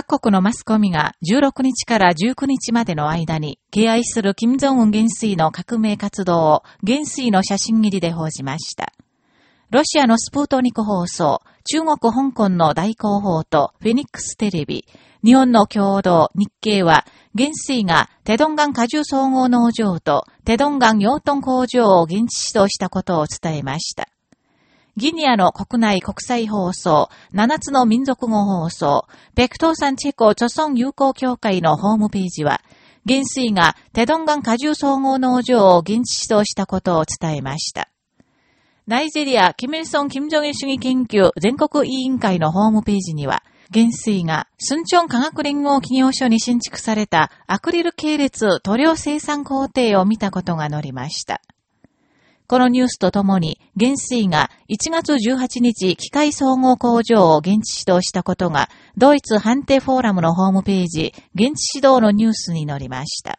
各国のマスコミが16日から19日までの間に敬愛する金正恩元帥の革命活動を元帥の写真入りで報じました。ロシアのスプートニク放送、中国香港の大広報とフェニックステレビ、日本の共同日経は、元帥がテドンガン果樹総合農場とテドンガン養豚工場を現地指導したことを伝えました。ギニアの国内国際放送、7つの民族語放送、ペクトーサンチェコ著村友好協会のホームページは、元帥がテドンガン果汁総合農場を現地指導したことを伝えました。ナイジェリア、キム・イルソン・キム・ジョン主義研究全国委員会のホームページには、元帥が、スンチョン科学連合企業所に新築されたアクリル系列塗料生産工程を見たことが載りました。このニュースとともに、元帥が1月18日機械総合工場を現地指導したことが、ドイツ判定フォーラムのホームページ、現地指導のニュースに載りました。